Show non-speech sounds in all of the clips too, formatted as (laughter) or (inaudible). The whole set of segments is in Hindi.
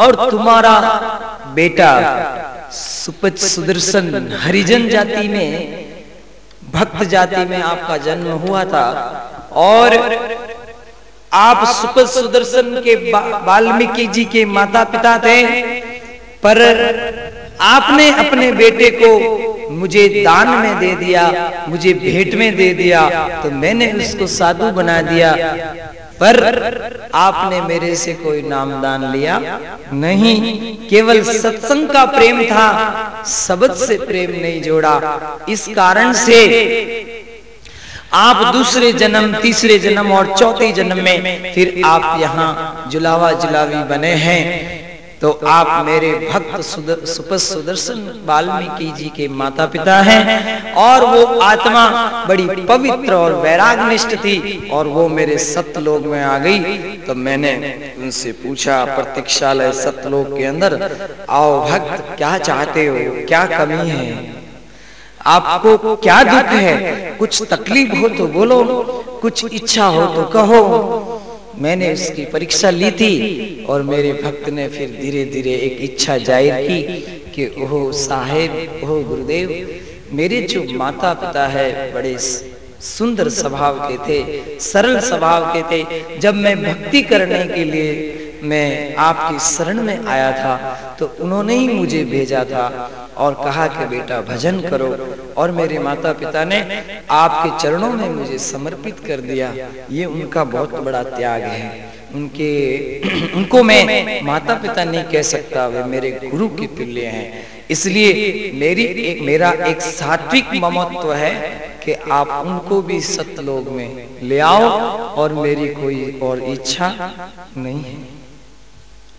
और तुम्हारा बेटा सुपच सुदर्शन हरिजन जाति में, भक्त जाति में आपका जन्म हुआ था। और आप सुपच सुदर्शन के वाल्मीकि जी के माता पिता थे। पर आपने अपने बेटे को मुझे दान में दे दिया, मुझे भेंट में दे दिया तो मैंने उसको साधु बना दिया। पर आपने मेरे से कोई नामदान लिया नहीं। केवल सत्संग का प्रेम था, सबद से प्रेम नहीं जोड़ा। इस कारण से आप दूसरे जन्म, तीसरे जन्म और चौथे जन्म में फिर आप यहाँ जुलावा जुलावी बने हैं। तो आप मेरे भक्त सुपर सुदर्शन वाल्मीकि जी के माता पिता हैं और वो आत्मा बड़ी पवित्र और वैरागनिष्ठ थी और वो मेरे सत्यलोक में आ गई। तो मैंने उनसे पूछा प्रतीक्षालय सत्यलोक के अंदर आओ भक्त क्या चाहते हो? क्या कमी है? आपको क्या दुख है? कुछ तकलीफ़ हो तो बोलो कुछ इच्छा हो तो कहो। मैंने उसकी परीक्षा ली थी और मेरे भक्त ने फिर धीरे धीरे एक इच्छा ज़ाहिर की कि ओह साहेब, ओह गुरुदेव, मेरे जो माता पिता है, बड़े सुंदर स्वभाव के थे, सरल स्वभाव के थे, जब मैं भक्ति करने के लिए मैं आपकी शरण में आया था तो उन्होंने ही मुझे भेजा था और कहा कि बेटा, भजन करो। और मेरे माता पिता ने आपके चरणों में मुझे समर्पित कर दिया। ये उनका बहुत बड़ा त्याग है। उनके, (clears throat) उनको मैं माता पिता नहीं कह सकता, वे मेरे गुरु की तुल्य हैं। इसलिए मेरी एक, मेरा एक सात्विक ममत्व है कि आप उनको भी सतलोक में ले आओ और मेरी कोई और इच्छा नहीं है।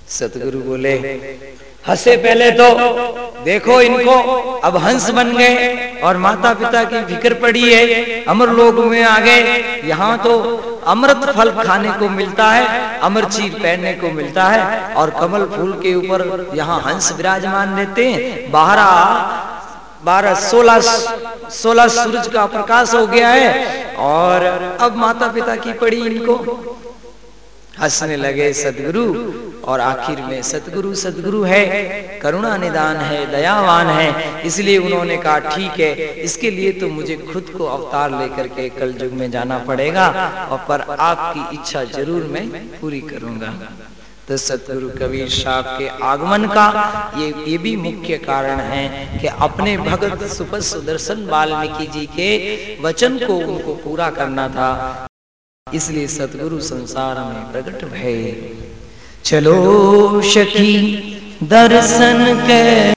सतगुरु बोले, हंसे पहले तो देखो इनको, अब हंस बन गए और माता पिता की फ़िक्र पड़ी है, अमर लोग में आ गए, यहाँ तो अमृत फल खाने को मिलता है, अमर चीज़ पहनने को मिलता है और कमल फूल के ऊपर यहाँ हंस विराजमान रहते हैं बाहर बारह, सोलह सोलह सूरज का प्रकाश हो गया है और अब माता पिता की पड़ी इनको हंसने लगे सदगुरु और आखिर में सतगुरु सतगुरु है, करुणा निदान है, दयावान है। इसलिए उन्होंने कहा, ठीक है, इसके लिए तो मुझे खुद को अवतार लेकर के कल युग में जाना पड़ेगा और पर आपकी इच्छा ज़रूर मैं पूरी करूँगा। तो सतगुरु कबीर साहब के आगमन का ये ये भी मुख्य कारण है कि अपने भगत सुपर सुदर्शन वाल्मीकि जी के वचन को उनको पूरा करना था। इसलिए सतगुरु संसार में प्रकट भय। चलो शखी दर्शन के